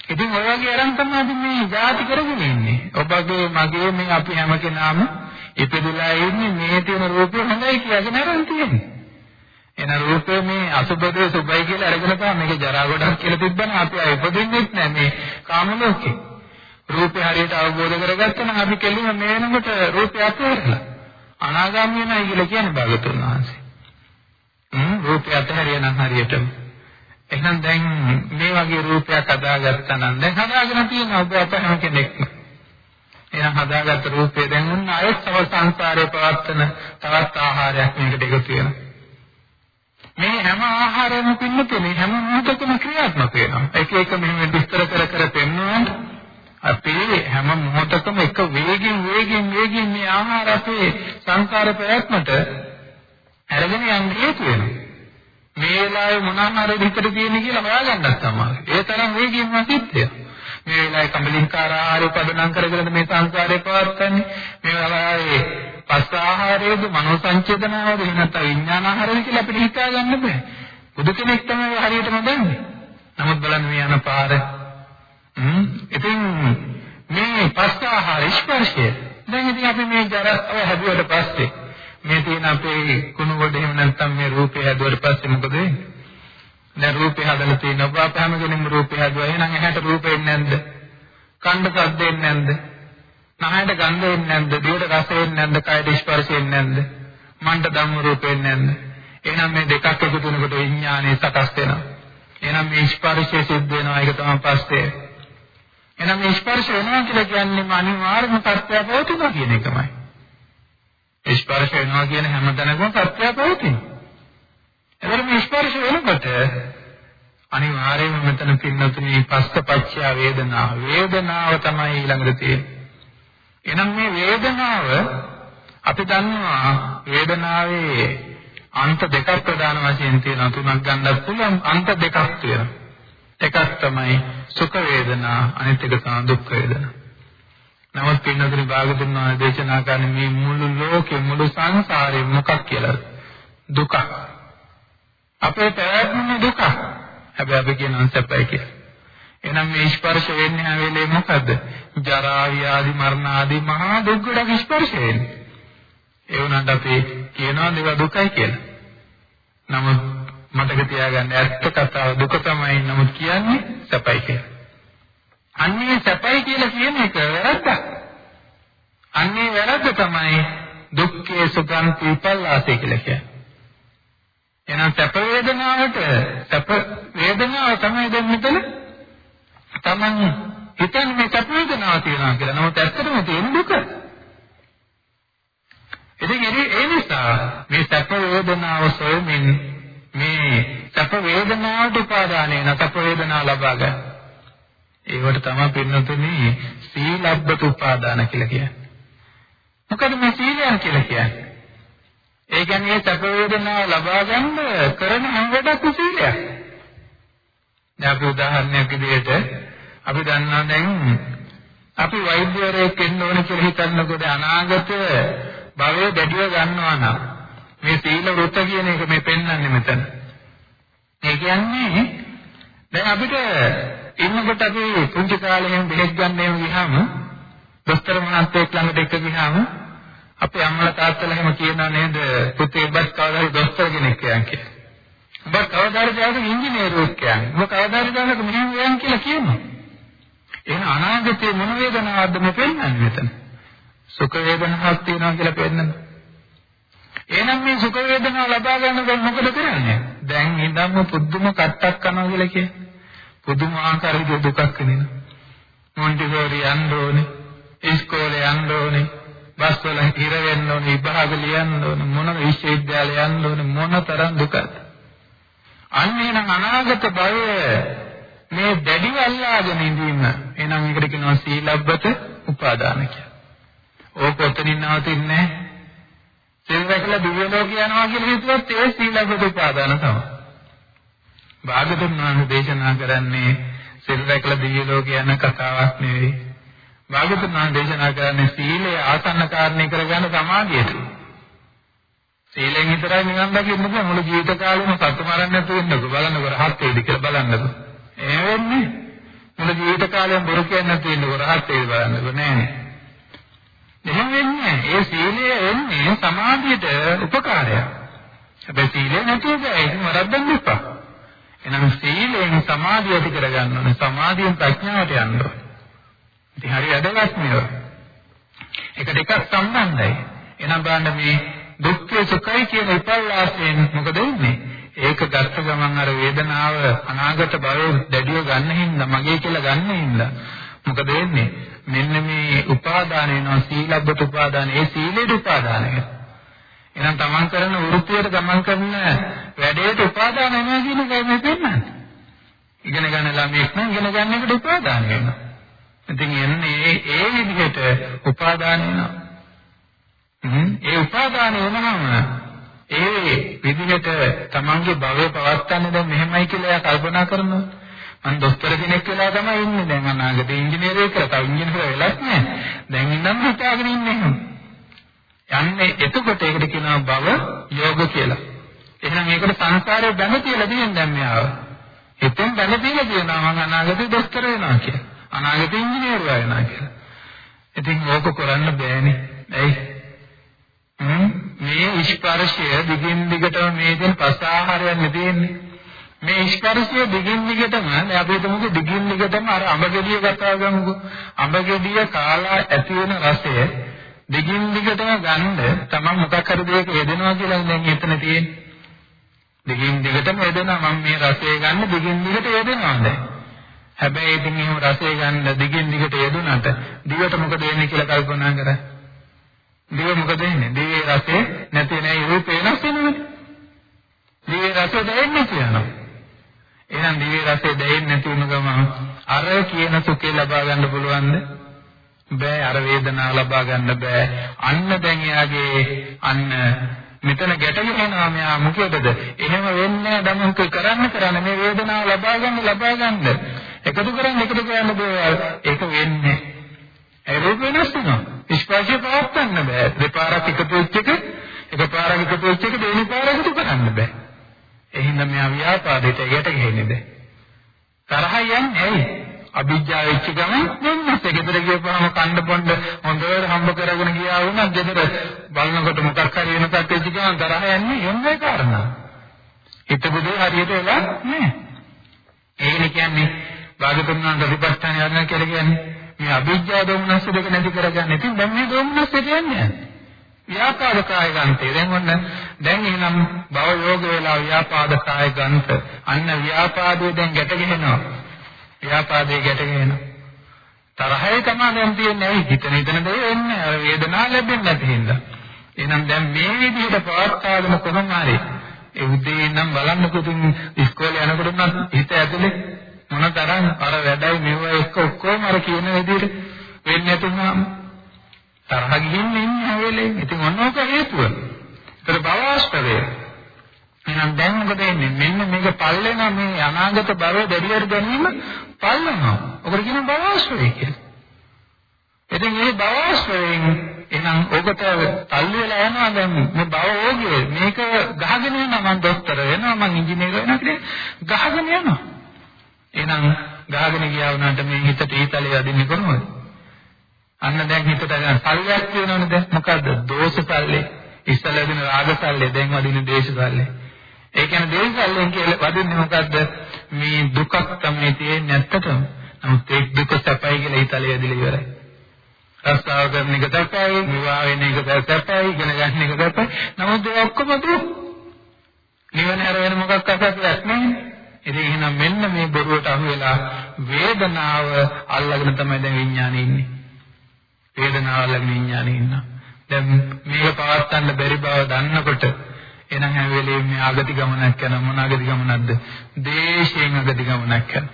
ඉතින් ඔය වගේ අරන් තමයි මේ ಜಾති කරගෙන ඉන්නේ. ඔබගේ මගේ මේ අපි හැම කෙනාම ඉපදලා ඉන්නේ මේ තියෙන රූපේ හොඳයි කියලාගෙන අරන් තියෙන්නේ. එන රූපේ මේ අසුබදේ සුබයි කියලා අරගෙන තමයි මේක ජරා ගොඩක් කියලා තිබ්බනම් අපි ආයෙ ඉපදින්නෙත් නෑ මේ කාම ලෝකේ. රූපේ හරියට අවබෝධ කරගත්තා නම් අපි කෙලිම මේ වෙනකොට රූපය අතහැරලා අනාගාමී වෙනයි කියලා කියන්නේ භාගතුන් වහන්සේ. හ්ම් රූපය අතහැරියනම් හරියටම එහෙනම් දැන් මේ වගේ රූපයක් හදාගත්තා නම් දැන් හදාගෙන තියෙන ඔබ අප හැම කෙනෙක්ම එහෙනම් හදාගත්ත රූපය දැන් උන්න අයත් තව සංසාරේ පවත්තන තවත් ආහාරයක් මේකට එකතු වෙනවා. මේ හැම ආහාරයක්ම පින්නතුනේ හැම මොහොතකම ක්‍රියාත්මක වෙනවා. එක එක මෙහෙම විස්තර කර කර පෙන්වනවා. අපේ හැම මොහොතකම එක වේගෙන් වේගෙන් වේගෙන් මේ ආහාර අපේ සංසාර ප්‍රයත්නට අරගෙන යන්න හේතු වෙනවා. මේ වෙලාවේ මොන ආහාරද හිතට තියෙන්නේ කියලා හොයාගන්නත් තමයි. ඒ තරම් වේගයෙන් සිද්ධ වෙනවා. මේ වෙලාවේ කම්බලින්කාර ආහාරය පදනම් කරගෙන මේ සංසාරේ පවත්න්නේ මේ වෙලාවේ පස්ස ආහාරයේද මනෝ සංචේතනාවද එහෙම නැත්නම් විඥාන ආහාරද කියලා අපිට හිතා ගන්න බෑ. බුදු කෙනෙක් තමයි හරියටම දන්නේ. නමුත් බලන්න මේ යන පාර. හ්ම්. ඉතින් මේ පස්ස ආහාර ස්පර්ශය. දැන් ඉතින් අපි මේ ජරස්ව හැදුවට පස්සේ මේ තියෙන අපේ කුණු කොට එහෙම නැත්නම් මේ රූපේ හැදුවට පස්සේ මොකද වෙන්නේ? දැන් රූපේ හදලා තියෙන ඔබ අප හැම කෙනෙක්ම රූපේ හදුවා. එහෙනම් ඇහැට රූපේ එන්නේ නැද්ද? කණ්ඩ සද්ද එන්නේ නැද්ද? නහයට ගන්ධ එන්නේ නැද්ද? දිවට රස එන්නේ නැද්ද? කයට ස්පර්ශ එන්නේ නැද්ද? මන්ට ධම්ම රූපේ එන්නේ නැද්ද? එහෙනම් මේ දෙකක් එකතු වෙනකොට විඥානය සකස් වෙනවා. එහෙනම් මේ ස්පර්ශය සිද්ධ වෙනවා. ඒක තමයි පස්සේ. එහෙනම් මේ ස්පර්ශ වෙනවා කියලා කියන්නේ අනිවාර්යම සත්‍යය පවතිනවා කියන එකමයි. ස්පර්ශ වෙනවා කියන හැම තැනකම සත්‍යය පවතිනවා. එතකොට මේ ස්පර්ශ වෙනකොට අනිවාර්යයෙන්ම මෙතන පින්නතුනේ පස්සපච්චය වේදනාව. වේදනාව තමයි ඊළඟට තියෙන්නේ. එහෙනම් මේ වේදනාව අපි දන්නවා වේදනාවේ අන්ත දෙකක් ප්‍රධාන වශයෙන් තියෙනවා. තුනක් ගන්නත් පුළුවන් අන්ත දෙකක් තියෙනවා. එකක් තමයි සුඛ වේදනා අනිත් එක තමයි දුක් වේදනා. නමුත් පින්නතුනි භාගතුන් වහන්සේ දේශනා කරන මේ මුළු ලෝකෙ මුළු සංසාරේ මොකක් කියලාද? දුකක්. අපේ පැවැත්මේ දුක. හැබැයි අපි කියනවා සැපයි කියලා. එහෙනම් මේ ස්පර්ශ වෙන්නේ හැම වෙලේම මොකද්ද? ජරා ව්‍යාධි මරණ ආදී මහා දුක් ගොඩක් ස්පර්ශ වෙන්නේ. ඒ වුණාට අපි කියනවා දේව දුකයි කියලා. නමුත් මතක තියාගන්න ඇත්ත කතාව දුක තමයි නමුත් කියන්නේ සැපයි කියලා. අන්නේ සැපයි කියලා කියන එක වැරද්දක්. අන්නේ වැරද්ද තමයි දුක්ඛේ සුඛං පීපල්ලාසේ කියලා කියන්නේ. එහෙනම් සැප වේදනාවට සැප වේදනාව තමයි දැන් මෙතන තමන් හිතන්නේ මේ සැප වේදනාව තියෙනවා කියලා. නමුත් ඇත්තටම තියෙන දුක. ඉතින් ඒ නිසා මේ සැප වේදනාව සොයමින් මේ සැප වේදනාවට උපාදානය වෙන සැප වේදනාව ලබා ගන්න. ඒවට තමයි පින්නතුනේ සීලබ්බත උපාදාන කියලා කියන්නේ. මොකද මේ සීලයන් කියලා කියන්නේ? ඒ කියන්නේ සැප වේදනාව ලබා ගන්න කරන හැම වැඩක්ම සීලයක්. දැන් අපි උදාහරණයක් විදිහට අපි දන්නවා දැන් අපි වෛද්‍යවරයෙක් වෙන්න ඕන කියලා හිතනකොට අනාගත භවය දැඩිව ගන්නවා නම් මේ සීල වෘත කියන එක මේ පෙන්වන්නේ මෙතන. ඒ කියන්නේ දැන් අපිට ඉන්නකොට අපි පුංචි කාලේ එහෙම බෙහෙත් ගන්න එහෙම ගියාම දොස්තර මහත්තයෙක් ළඟට එක්ක ගියාම අපේ අම්මලා තාත්තලා එහෙම කියනවා නේද පුතේ ඔබත් කවදාද දොස්තර කෙනෙක් කියන් කියලා. ඔබ කවදාද දායක ඉංජිනේරුවෙක් කියන්නේ. ඔබ කවදාද දායක මෙහෙම වෙයන් කියලා කියනවා. එහෙනම් අනාගතේ මොන වේදනාවක්ද මේ පෙන්වන්නේ මෙතන? සුඛ වේදනාවක් තියෙනවා කියලා පෙන්නනවා. එහෙනම් මේ සුඛ වේදනාව ලබා ගන්නකොට මොකද කරන්නේ? දැන් ඉඳන්ම පුදුම කට්ටක් කරනවා කියලා කියන්නේ. පුදුමාකාර දුකක් වෙනවා. මොන්ටිසෝරි යන්න ඕනේ. ඉස්කෝලේ යන්න ඕනේ. බස් වල හිර වෙන්න ඕනේ. විභාග ලියන්න ඕනේ. මොන විශ්වවිද්‍යාලය යන්න ඕනේ. මොන තරම් දුකද? අන්න එනම් අනාගත භවය මේ දැඩිව අල්ලාගෙන ඉඳීම එහෙනම් ඒකට කියනවා සීලබ්බත උපාදාන කියලා. ඕක ඔතනින් නවතින්නේ නැහැ. සිල් රැකලා දිව්‍ය ලෝක යනවා කියලා හිතුවත් ඒ සීලබ්බත උපාදාන තමයි. භාගතුන් වහන්සේ දේශනා කරන්නේ සිල් රැකලා දිව්‍ය ලෝක යන කතාවක් නෙවෙයි. භාගතුන් වහන්සේ දේශනා කරන්නේ සීලය ආසන්න කාරණේ කරගන්න සමාධියට. සීලෙන් විතරයි නිවන් දකින්න බෑ මුළු ජීවිත කාලෙම සතු මරන්න නැතුව ඉන්නකො බලන්නකො රහත් වේද කියලා බලන්නකො. ඒ වෙන්නේ මුළු ජීවිත කාලෙම බොරු කියන්නේ නැතුව ඉන්නකො රහත් වේද බලන්නකො නෑනේ. එහෙම වෙන්නේ ඒ සීලය එන්නේ සමාධියට උපකාරයක්. හැබැයි සීලය නැතුව බෑ ඒක වරද්දන්න එපා. එහෙනම් සීලෙන් සමාධිය ඇති කරගන්න ඕනේ. සමාධියෙන් ප්‍රඥාවට යන්න ඕනේ. ඉතින් හරි වැදගත් මේවා. එක දෙකක් සම්බන්ධයි. එහෙනම් බලන්න මේ දුක්ඛ සුඛයි කියන විපල්ලාසයෙන් මොකද වෙන්නේ? ඒක ගත්ත ගමන් අර වේදනාව අනාගත භවයේ දැඩිව ගන්න හින්දා මගේ කියලා ගන්න හින්දා මොකද වෙන්නේ? මෙන්න මේ උපාදාන වෙනවා සීලබ්බත උපාදාන. ඒ සීලේට උපාදාන වෙනවා. එහෙනම් තමන් කරන වෘත්තියට ගමන් කරන වැඩේට උපාදාන වෙනවා කියන එකයි මේ පෙන්නන්නේ. ඉගෙන ගන්න ළමයෙක් නම් ඉගෙන ගන්න එකට උපාදාන වෙනවා. ඉතින් එන්නේ ඒ විදිහට උපාදාන වෙනවා. ඒ උපාදාන වුණාම ඒ විදිහට තමන්ගේ භවය පවත්වන්න දැන් මෙහෙමයි කියලා එයා කල්පනා කරනවා. මම දොස්තර කෙනෙක් වෙලා තමයි ඉන්නේ. දැන් අනාගතේ ඉංජිනේරුවෙක් කියලා තව ඉංජිනේරු වෙලත් නෑ. දැන් ඉඳන් හිතාගෙන ඉන්නේ එහෙම. යන්නේ එතකොට ඒකට කියනවා භව යෝග කියලා. එහෙනම් මේකට සංසාරේ බැඳ තියලා තියෙන දැන් මෙයාව. එතෙන් බැඳ තියලා කියනවා මම අනාගතේ දොස්තර වෙනවා කියලා. අනාගතේ ඉංජිනේරු වෙනවා කියලා. ඉතින් ඕක කරන්න බෑනේ. ඇයි? මේ ස්පර්ශය දිගින් දිගටම මේ දෙන පසාහාරයක් නෙදෙන්නේ. මේ ස්පර්ශය දිගින් දිගටම අපි හිතමුකෝ දිගින් දිගටම අර අඹගෙඩිය කතා ගමුකෝ. අඹගෙඩිය කාලා ඇති වෙන රසය දිගින් දිගටම ගන්න තමන් මොකක් හරි දෙයක යෙදෙනවා කියලා දැන් එතන තියෙන්නේ. දිගින් දිගටම යෙදෙනවා මම මේ රසය ගන්න දිගින් දිගට යෙදෙනවා දැන්. හැබැයි ඉතින් එහෙම රසය ගන්න දිගින් දිගට යෙදුනට දිවට මොකද වෙන්නේ කියලා කල්පනා කරා. දිව මොකද වෙන්නේ? දිවේ රසය නැති නැයි රූපේ වෙනස් වෙනවනේ. දිවේ රසය දැනෙන්නේ කියනවා. එහෙනම් දිවේ රසය දැනෙන්නේ නැති වුණ ගමන් අර කියන සුඛේ ලබා ගන්න පුළුවන්ද? බෑ අර වේදනාව ලබා ගන්න බෑ. අන්න දැන් එයාගේ අන්න මෙතන ගැට ගන්නවා මෙයා මොකදද? එහෙම වෙන්නේ නැහැ කරන්න කරන්න මේ වේදනාව ලබා ගන්න ලබා ගන්න. එකතු කරන් එකතු කරන්න දේවල් ඒක වෙන්නේ. ඒ රූප වෙනස් වෙනවා. ස්පර්ශය පවත්වන්න බෑ. දෙපාරක් එකතු වෙච්ච එක එකපාරක් එකතු වෙච්ච එක දෙවෙනි පාර එකතු කරන්න බෑ. එහෙනම් මෙයා ව්‍යාපාදයට යට ගහන්නේ දැන්. තරහ යන්නේ ඇයි? අභිජ්ජා වෙච්ච ගමන් වෙනස් ගෙදර ගියපුවාම කණ්ඩ පොණ්ඩ හොඳට හම්බ කරගෙන ගියා වුණා ගෙදර බලනකොට මොකක් හරි වෙනසක් වෙච්ච ගමන් තරහ යන්නේ එන්නේ කාරණා. හිතබුදේ හරියට වෙලා නැහැ. ඒකනේ කියන්නේ භාගතුන් වහන්සේ විපස්සනා යනවා කියලා කියන්නේ මේ අභිජ්ජා දෝමනස් දෙක නැති කරගන්න. ඉතින් දැන් මේ දෝමනස් දෙක යන්නේ. ව්‍යාපාද කාය ගන්තේ. දැන් ඔන්න දැන් එහෙනම් භව යෝග වේලා ව්‍යාපාද කාය ගන්ත. අන්න ව්‍යාපාදයේ දැන් ගැට ගහනවා. ව්‍යාපාදයේ ගැට ගහනවා. තරහයි තමයි දැන් තියෙන්නේ. ඇයි හිතන හිතන දේ එන්නේ. අර වේදනාව ලැබෙන්නේ නැති හින්දා. එහෙනම් දැන් මේ විදිහට පවත්වාගෙන කොහොම හරි ඒ උදේ ඉඳන් බලන්න පුතුන් ඉස්කෝලේ යනකොට නම් හිත ඇතුලේ මොන තරම් අර වැඩයි මෙව එක්ක ඔක්කොම අර කියන විදිහට වෙන්නේ නැතුනම තරහ ගිහින් ඉන්නේ හැවෙලේ. ඉතින් ඔන්නෝක හේතුව. ඒතර බවාස්පදේ. එහෙනම් දැන් මොකද වෙන්නේ? මෙන්න මේක පල්ලෙනා මේ අනාගත බව දෙවියර ගැනීම පල්ලනවා. ඔකට කියන බවාස්පදේ කියලා. ඉතින් මේ බවාස්පදයෙන් එහෙනම් ඔබට තල්ලු වෙලා යනවා දැන් මේ බව ඕගේ මේක ගහගෙන යනවා මම ડોක්ටර් වෙනවා මම ඉංජිනේර වෙනවා කියලා ගහගෙන යනවා. එහෙනම් ගහගෙන ගියා වුණාට මේ හිතට ඊතලේ වදින්නේ කොහොමද? අන්න දැන් හිතට දැන් සල්ලයක් තියෙනවනේ දැන් මොකද්ද? දෝෂ සල්ලේ. ඉස්සලා දින රාග සල්ලේ දැන් වදින දේශ සල්ලේ. ඒ කියන්නේ දේශ සල්ලෙන් කියලා වදින්නේ මොකද්ද? මේ දුකක් තමයි තියෙන්නේ නැත්තටම. නමුත් ඒ දුක සැපයි කියලා ඊතලේ ඇදලා ඉවරයි. රස්තාව කරන එක සැපයි, විවාහ වෙන එක සැපයි, ඉගෙන ගන්න එක සැපයි. නමුත් ඒ ඔක්කොම දුක්. නිවන හැර වෙන මොකක් අසපයක් නැහැ. ඉතින් එහෙනම් මෙන්න මේ බොරුවට අහු වෙලා වේදනාව අල්ලගෙන තමයි දැන් විඥානේ ඉන්නේ. වේදනාව අල්ලගෙන විඥානේ ඉන්නවා. දැන් මේක පවත්වන්න බැරි බව දන්නකොට එහෙනම් හැම වෙලෙම මේ ආගති ගමනක් යන මොන ආගති ගමනක්ද? දේශයෙන් ආගති ගමනක් යන.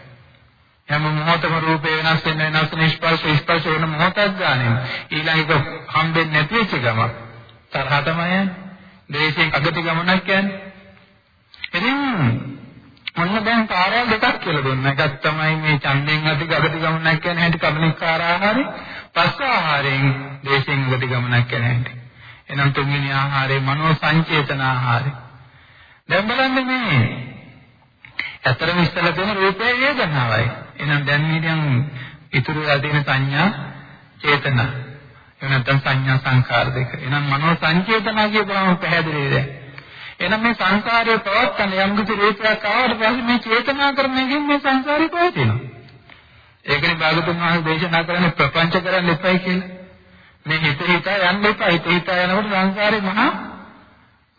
හැම මොහොතම රූපේ වෙනස් වෙන වෙනස් වෙන ස්පර්ශ ස්පර්ශ වෙන මොහොතක් ගානේ ඊළඟ එක හම්බෙන්නේ නැති වෙච්ච ගම තරහ තමයි යන්නේ. දේශයෙන් ආගති ගමනක් යන්නේ. ඉතින් මොන්න දැන් කාර්යය දෙකක් කියලා දුන්නා. එකක් තමයි මේ ඡන්දෙන් අධි ගගති ගමනක් කියන හැටි කබනිකාර ආහාරය, පස්ස ආහාරයෙන් දේශෙන් ගති ගමනක් කියන හැටි. එහෙනම් තුන්වෙනි ආහාරය මනෝ සංචේතන ආහාරය. දැන් බලන්න මේ ඇතරම ඉස්සලා තියෙන රූපේ වේදනාවයි. එහෙනම් දැන් මේකෙන් ඉතුරු වෙලා තියෙන සංඥා චේතන. එහෙනම් නැත්නම් සංඥා සංකාර දෙක. එහෙනම් මනෝ සංචේතන කියපුවම පැහැදිලිද? එහෙනම් මේ සංසාරයේ පවත්තන යම් කිසි රූපයක් ආවට පස්සේ මේ චේතනා කරනකින් මේ සංසාරේ පවතිනවා. ඒකනේ භාගතුන් වහන්සේ දේශනා කරන්නේ ප්‍රපංච කරන්න එපයි කියලා. මේ හිත හිත යන්න එපා. හිත හිත යනකොට සංසාරේ මහා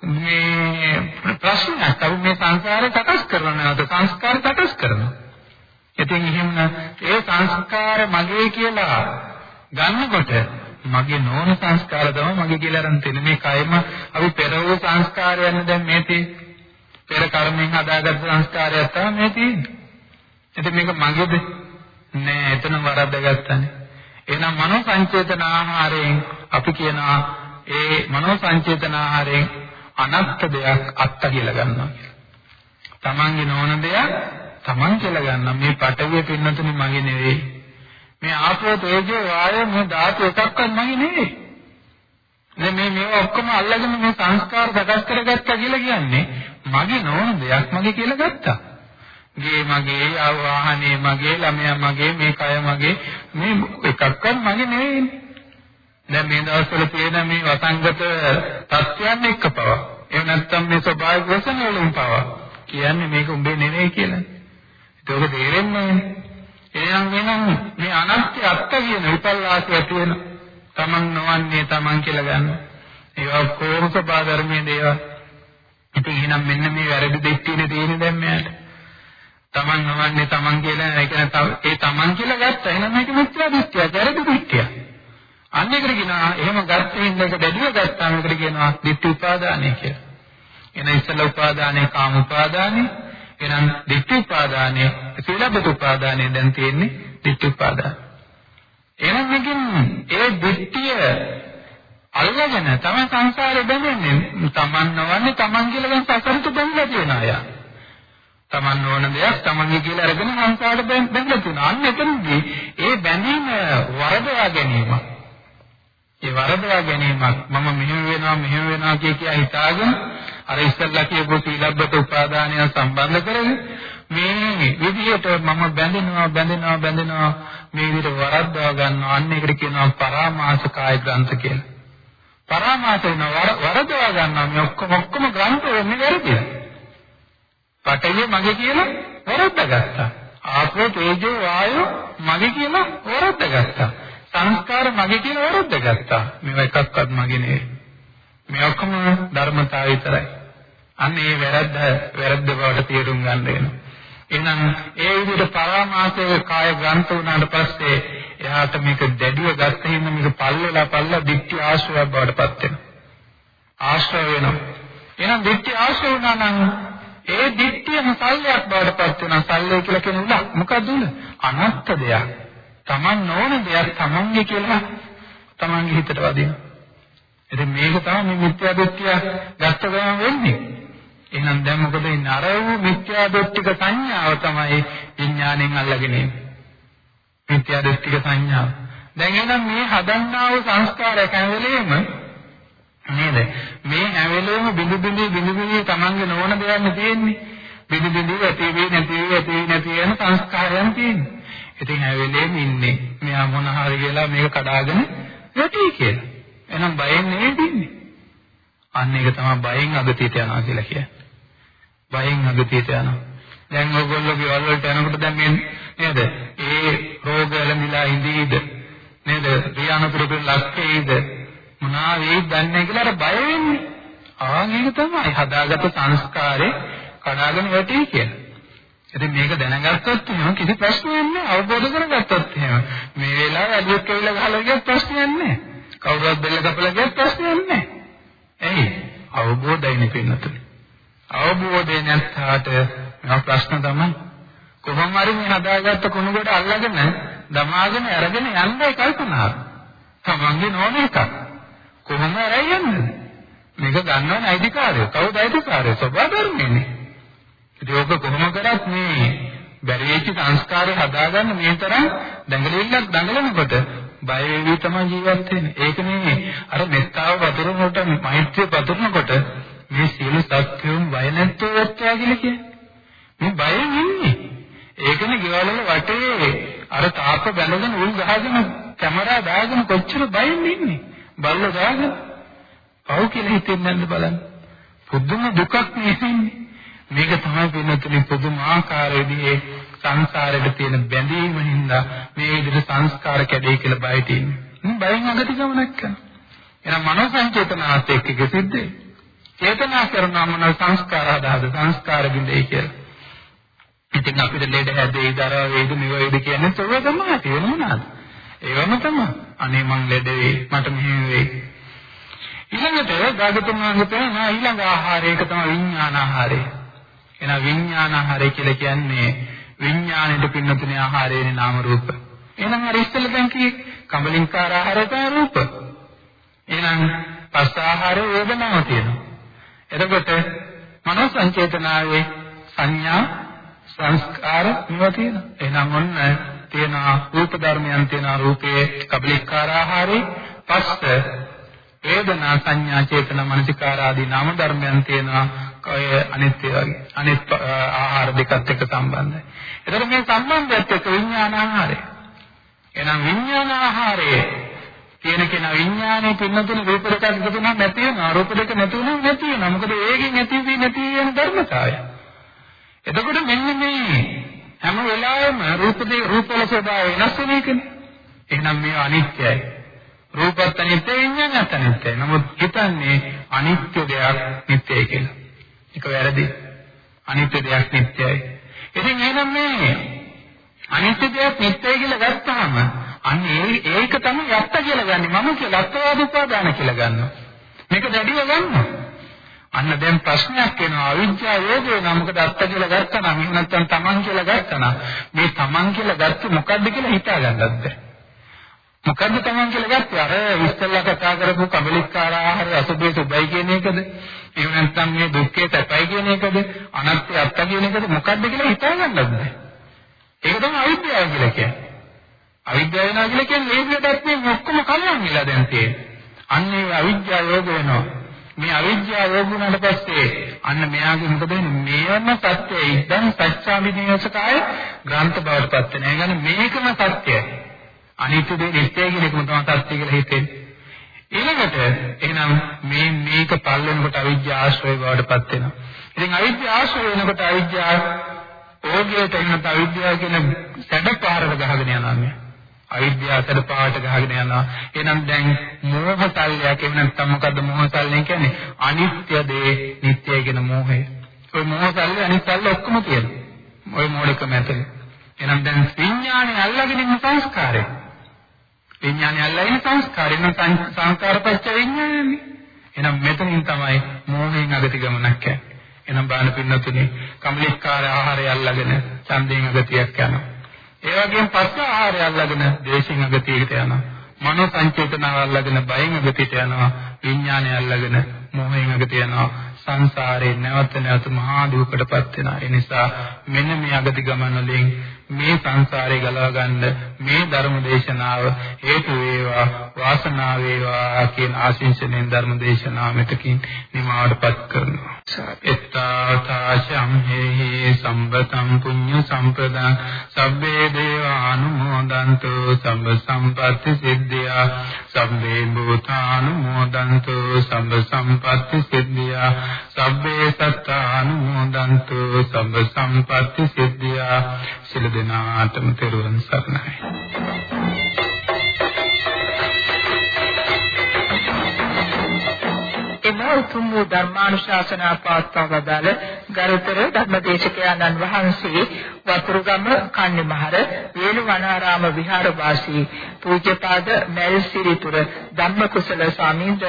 මේ ප්‍රශ්නයක්. අපි මේ සංසාරේ සකස් කරනවා නැවත සංස්කාර සකස් කරනවා. ඉතින් එහෙම ඒ සංස්කාර මගේ කියලා ගන්නකොට මගේ නෝන සංස්කාර තමයි මගේ කියලා අරන් තියෙන මේ කයම අපි පෙර වූ සංස්කාරයන් දැන් මේ තියෙන්නේ. පෙර කර්මෙන් හදාගත්ත සංස්කාරයක් තමයි මේ තියෙන්නේ. එතකොට මේක මගේද? නෑ එතන වරද්දගත්තනේ. එහෙනම් මනෝ සංචේතන ආහාරයෙන් අපි කියනවා ඒ මනෝ සංචේතන ආහාරයෙන් අනත්ත් දෙයක් අත්ත කියලා ගන්නවා කියලා. තමන්ගේ නොවන දෙයක් තමන් කියලා ගන්නවා. මේ පටවිය පින්නතුනේ මගේ නෙවෙයි. මේ ආපෝ තේජෝ වායෝ මේ ධාතු එකක්වත් මගේ නෙවෙයි. දැන් මේ මේවා ඔක්කොම අල්ලගෙන මේ සංස්කාර සකස් කරගත්තා කියලා කියන්නේ මගේ නොවන දෙයක් මගේ කියලා ගත්තා. ගේ මගේ, වාහනේ මගේ, ළමයා මගේ, මේ කය මගේ මේ එකක්වත් මගේ නෙවෙයි. දැන් මේ දවස්වල තියෙන මේ වසංගත තත්ත්වයන් එක්ක පව. එහෙම නැත්නම් මේ ස්වභාවික වසන වලින් පව. කියන්නේ මේක උඹේ නෙවෙයි කියලා. ඒක තේරෙන්නේ නැහැ. එහෙනම් එහෙනම් මේ අනත්‍ය අත්ත කියන විපල්ලාසය තියෙන තමන් නොවන්නේ තමන් කියලා ගන්න. ඒවා කොහොම සබා ධර්මයේ දේවල්. ඉතින් එහෙනම් මෙන්න මේ වැරදි දෙයක් තියෙන තියෙන දැන් මෙයාට. තමන් නොවන්නේ තමන් කියලා ඒ කියන්නේ ඒ තමන් කියලා ගත්තා. එහෙනම් මේක මිත්‍යා දෘෂ්ටිය, වැරදි දෘෂ්ටිය. අන්න එකට කියනවා එහෙම ගත්තේ ඉන්න එක දැඩිව ගත්තාම එකට කියනවා ditthi upadane කියලා. එන ඉස්සල උපාදානේ කාම උපාදානේ එහෙනම් ditthi උපාදානයේ සීලබ්බත උපාදානයේ දැන් තියෙන්නේ ditthi උපාදාන. එහෙනම් මේකෙන් ඒ ditthිය අල්ලගෙන තමයි සංසාරේ බැඳෙන්නේ. තමන් නොවන්නේ තමන් කියලා දැන් සසරට බැඳලා තියෙන අය. තමන් නොවන දෙයක් තමන්ගේ කියලා අරගෙන සංසාරට බැඳලා තියෙනවා. අන්න එතනදී ඒ බැඳීම වරදවා ගැනීම. ඒ වරදවා ගැනීමක් මම මෙහෙම වෙනවා මෙහෙම වෙනවා කිය කිය හිතාගෙන අර ඉස්සල්ලා කියපු සීලබ්බත උපාදානය සම්බන්ධ කරගෙන මේ විදිහට මම බැඳෙනවා බැඳෙනවා බැඳෙනවා මේ විදිහට වරද්දවා ගන්නවා අන්න ඒකට කියනවා පරාමාස කාය ග්‍රන්ථ කියලා. පරාමාස වෙන වරදවා ගන්නවා මේ ඔක්කොම ඔක්කොම ග්‍රන්ථ වෙන්නේ වැරදිද? පටවිය මගේ කියලා වරද්දාගත්තා. ආපෝ තේජෝ වායෝ මගේ කියලා වරද්දාගත්තා. සංස්කාර මගේ කියලා වරද්දාගත්තා. මේවා එකක්වත් මගේ නෙවෙයි. මේ ඔක්කොම ධර්මතාවය විතරයි. අන්න ඒ වැරද්ද වැරද්ද බවට තේරුම් ගන්න වෙනවා. එහෙනම් ඒ විදිහට පරාමාසයේ කාය ග්‍රන්ථ වුණාට පස්සේ එයාට මේක දැඩිව ගත්ත හින්දා මේක පල්ලලා පල්ලා දික්ටි ආශ්‍රයයක් බවට පත් වෙනවා. ආශ්‍රය වෙනවා. එහෙනම් දික්ටි ආශ්‍රය වුණා නම් ඒ දික්තියම සල්ලයක් බවට පත් වෙනවා. සල්ලය කියලා කියන උල මොකද්ද උල? අනත්ත් දෙයක්. Taman නොවන දෙයක් Tamanගේ කියලා Tamanගේ හිතට වදිනවා. ඉතින් මේක තමයි මේ මිත්‍යා දෘෂ්ටිය ගත්ත ගමන් වෙන්නේ. එහෙනම් දැන් මොකද ඉන්නේ? අර වූ මිත්‍යා දෘෂ්ටික සංඥාව තමයි විඥාණයෙන් අල්ලගෙන ඉන්නේ. මිත්‍යා දෘෂ්ටික සංඥාව. දැන් එහෙනම් මේ හදන්නා වූ සංස්කාරය කැවෙලෙම නේද? මේ හැවෙලෙම බිඳු බිඳු බිඳු බිඳු තමන්ගේ නොවන දෙයක් තියෙන්නේ. බිඳු බිඳු ඇති වෙයි නැති වෙයි ඇති වෙයි නැති වෙන සංස්කාරයන් තියෙන්නේ. ඉතින් හැවෙලෙම ඉන්නේ. මෙයා මොන හරි කියලා මේක කඩාගෙන යටි කියලා. එහෙනම් බයෙන් නෙවෙයි ඉන්නේ. අන්න ඒක තමයි බයෙන් අගතියට යනවා කියලා කියන්නේ. බයෙන් අගතියට යනවා. දැන් ඔයගොල්ලෝ ගෙවල් වලට යනකොට දැන් මේ නේද? ඒ රෝග ඇලමිලා ඉඳීද? නේද? රියානතුරු ලක්කේද? මොනවා වෙයිද දන්නේ නැහැ කියලා අර බය වෙන්නේ. ආන් ඒක තමයි හදාගත්ත සංස්කාරේ කඩාගෙන වැටේ කියලා. ඉතින් මේක දැනගත්තොත් එහෙනම් කිසි ප්‍රශ්නයක් නැහැ. අවබෝධ කරගත්තොත් එහෙම මේ වෙලාවේ අදියක් කියලා ගහලා ගියත් ප්‍රශ්නයක් නැහැ. කවුරුත් බෙල්ල කපලා ගියත් ප්‍රශ්නයක් නැහැ. එයි අවබෝධයනේ පින්නතුනේ. අවබෝධය නැත්තාට මේ ප්‍රශ්න තමයි. කොහොම හරි මේ හදාගත්ත කුණු කොට අල්ලගෙන දමාගෙන අරගෙන යන්නයි කල්පනාව. තමන්ගේ නොවන එකක්. කොහොම ඇරයි යන්නේ? මේක ගන්නවනේ අයිතිකාරය. කවුද අයිතිකාරය? සබා ධර්මයේනේ. ඉතින් ඔබ කොහොම කරත් මේ බැරි වෙච්ච සංස්කාරය හදාගන්න මේ තරම් දඟලිල්ලක් දඟලනකොට බය වෙවි තමයි ජීවත් වෙන්නේ. ඒක නෙමෙයි අර මෙත්තාව වතුරනකොට මෛත්‍රිය වතුරනකොට මේ සියලු සත්‍යයන් බය නැත්තෝ වෙච්චා කියලා කියන්නේ. මේ බයෙන් ඉන්නේ. ඒකනේ ගෙවල් වල වටේ අර තාප්ප බැඳගෙන උල් ගහගෙන කැමරා දාගෙන කොච්චර බයෙන් ඉන්නේ. බලලා දාගෙන පව් කියලා හිතෙන්නේ නැද්ද බලන්න. පුදුම දුකක් නෙවෙන්නේ. මේක තමයි වෙනතුනේ පුදුමාකාර විදිහේ සංසාරෙට තියෙන බැඳීම හින්දා මේ විදිහට සංස්කාර කැඩේ කියලා බයට ඉන්නේ. මේ බයෙන් අගති ගමනක් කරනවා. එහෙනම් මනෝ සංචේතනාත් එක්ක සිද්ධේ. චේතනා කරනවා මොන සංස්කාර හදාද සංස්කාර බින්දේ කියලා. ඉතින් අපිට ලෙඩ හැදේ දරා වේද මෙව වේද කියන්නේ ඒක තමයි තියෙන මොනවාද? ඒවම තමයි. අනේ මං ලෙඩ වෙයි මට මෙහෙම වෙයි. ඊළඟට ගාගතුන් වහන්සේ කියනවා ඊළඟ ආහාරය ඒක තමයි විඥාන ආහාරය. එහෙනම් විඥාන ආහාරය කියලා කියන්නේ විඥාණයට පින්නතුනේ ආහාරයනේ නාම රූප. එහෙනම් අර ඉස්සෙල්ලා දැන් කියේ කඹලින්කාර ආහාරය තමයි රූප. එහෙනම් පස් ආහාරය වේදනාව තියෙනවා. එතකොට මනෝ සංචේතනාවේ සංඥා සංස්කාර මේවා තියෙනවා. එහෙනම් ඔන්න තියෙනවා රූප ධර්මයන් තියෙනවා රූපයේ කබලිකාර ආහාරේ පස්ස වේදනා සංඥා චේතනා මනසිකාර ආදී නාම ධර්මයන් තියෙනවා කය අනිත්‍ය වගේ අනිත් ආහාර දෙකත් එක්ක සම්බන්ධයි. එතකොට මේ සම්බන්ධයත් එක්ක විඥාන ආහාරය. එහෙනම් විඥාන ආහාරය කියන කෙනා විඥානයේ පින්නතුන රූප දෙකක් එකතු වුණා නැති වෙනවා රූප දෙක නැති වුණා නැති වෙනවා මොකද ඒකෙන් ඇති වෙන්නේ නැති වෙන ධර්මතාවය. එතකොට මෙන්න මේ හැම වෙලාවෙම රූප දෙක රූපවල ස්වභාවය වෙනස් වෙන එකනේ. එහෙනම් මේ අනිත්‍යයි. රූපත් අනිත්‍ය විඥානත් අනිත්‍යයි. නමුත් හිතන්නේ අනිත්‍ය දෙයක් නිට්ටයයි කියලා. ඒක වැරදි. අනිත්‍ය දෙයක් නිට්ටයයි. ඉතින් එහෙනම් මේ අනිත්‍ය දෙයක් නිට්ටයයි කියලා ගත්තාම අන්න ඒක තමයි යත්ත කියලා ගන්නෙ. මම කියලා අත්වාද උපාදාන කියලා ගන්නවා. මේක දැඩිව ගන්නවා. අන්න දැන් ප්‍රශ්නයක් එනවා අවිද්‍යාව යෝගය නම් මොකද අත්ත කියලා ගත්තා නම් එහෙම නැත්නම් තමන් කියලා ගත්තා නම් මේ තමන් කියලා ගත්තේ මොකද්ද කියලා හිතා ගන්නත් බැහැ. මොකද්ද තමන් කියලා ගත්තේ අර ඉස්සෙල්ලා කතා කරපු කබලිකාර ආහාර අසුභේ සුභයි කියන එකද? එහෙම නැත්නම් මේ දුක්ඛේ සැපයි කියන එකද? අනත්ත්‍ය අත්ත කියන එකද මොකද්ද කියලා හිතා ගන්නත් බැහැ. ඒක තමයි අවිද්‍යාව කියලා කියන්නේ. අවිද්‍යාව වෙනවා කියලා කියන්නේ මේ පිටත් මේ ඔක්කොම කලියම් වෙලා දැන් තියෙන්නේ. අන්න ඒ අවිද්‍යාව යෝග වෙනවා. මේ අවිද්‍යාව යෝග වුණාට පස්සේ අන්න මෙයාගේ මොකද වෙන්නේ මේවම සත්‍යයි ඉදන් සත්‍යාවිදේශකාය ග්‍රන්ථ බවට පත් වෙනවා. ඒ කියන්නේ මේකම සත්‍යයි. අනිත්‍ය දේ නිත්‍ය කියන එකම තමයි සත්‍ය කියලා හිතෙන්නේ. ඊළඟට එහෙනම් මේ මේක පල් වෙනකොට අවිද්‍යාව ආශ්‍රය බවට පත් වෙනවා. ඉතින් අවිද්‍යාව ආශ්‍රය වෙනකොට අවිද්‍යාව ඕගයට එන්න අවිද්‍යාව කියන සැඩපාරක ගහගෙන යනවා මේ. අවිද්‍යාවට පාට ගහගෙන යනවා. එහෙනම් දැන් මෝහතල්ලයක් එහෙම නැත්නම් මොකද්ද මෝහතල්ලේ කියන්නේ? අනිත්‍ය දේ නිට්ටය කියන මෝහය. ඔය මෝහතල්ලේ අනිත්‍යල්ල ඔක්කොම තියෙනවා. ඔය මෝඩකම ඇතුලේ. එහෙනම් දැන් විඥානේ අල්ලගෙන ඉන්න සංස්කාරය. විඥානේ අල්ලගෙන සංස්කාරේන සංස්කාරපච්ච විඥානේ. එහෙනම් මෙතනින් තමයි මෝහයෙන් අගති ගමනක් යන්නේ. එහෙනම් බාන පින්නතුනේ කම්ලිකාර ආහාරය අල්ලගෙන ඡන්දයෙන් අගතියක් යනවා. ඒ වගේම පස්ස ආහාරය අල්ලගෙන දේශයෙන් අගතියකට යනවා. මනෝ සංචේතනාව අල්ලගෙන බයෙන් අගතියට යනවා. විඥානය අල්ලගෙන මෝහයෙන් අගතිය යනවා. සංසාරේ නැවත නැවත මහා දුකකටපත් වෙනවා. ඒ නිසා මෙන්න මේ අගති ගමන වලින් මේ සංසාරේ ගලව ගන්න මේ ධර්ම දේශනාව හේතු වේවා වාසනාව වේවා කියන ආශිංසනෙන් ධර්ම දේශනාව මෙතකින් නිමාවටපත් කරනවා. එත්තාතාශම් හේහි සම්බතම් පුඤ්ඤ සම්පදං සබ්බේ දේවානුමෝදන්තු සම්බ සම්පatti සිද්ධියා සබ්බේ භූතානුමෝදන්තු සම්බ සම්පatti සිද්ධියා සබ්බේ සත්තානුමෝදන්තු සම්බ සම්පatti සිද්ධියා සියලු දෙනාටම තෙරුවන් සරණයි. එම උතුම් වූ ධර්මානුශාසනා පවත්වා වදාළ ගරුතර ධර්මදේශකයන්න් වහන්සේ වතුරුගම කන්නිමහර වේළුවනාරාම විහාරවාසී පූජ්‍යපාද මල්සිරිපුර ධම්මකුසල ස්වාමීන්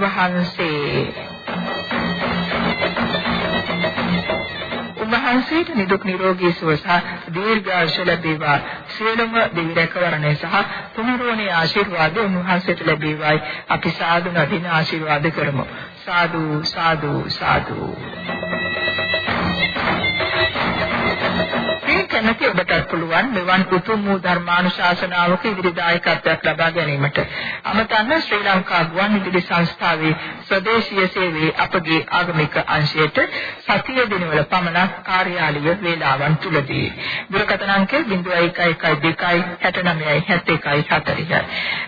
වහන්සේ උන්වහන්සේට නිදුක් නිරෝගී සුව සහ දීර්ඝායුෂ ලැබේවා. සියලුම දෙවි රැකවරණය සහ තුනුරුවනේ ආශිර්වාද උන්වහන්සේට ලැබේවායි. අපි සාදු නදින ආශිර්වාද කරමු. සාදු සාදු සාදු. කැමැති ඔබටත් පුළුවන් මෙවන් උතුම් වූ ධර්මානුශාසනාවක ඉදිරි දායකත්වයක් ලබා ගැනීමට. අමතන්න ශ්‍රී ලංකා ගුවන්විදුලි සංස්ථාවේ ස්වදේශීය සේවයේ අපගේ ආගමික අංශයට සතිය දිනවල පමණක් කාර්යාලීය වේලාවන් තුලදී. දුරකථන අංකය 0112 69 71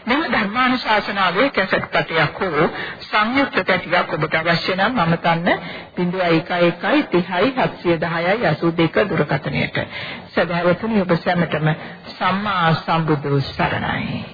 මෙම ධර්මානුශාසනාවේ කැසට් පටයක් හෝ සංයුක්ත පැටියක් ඔබට අවශ්‍ය නම් අමතන්න 0111 30 710යි 82 දුරකථනයට. සදාවතුනි ඔබ සැමටම සම්මා සම්බුදු සරණයි.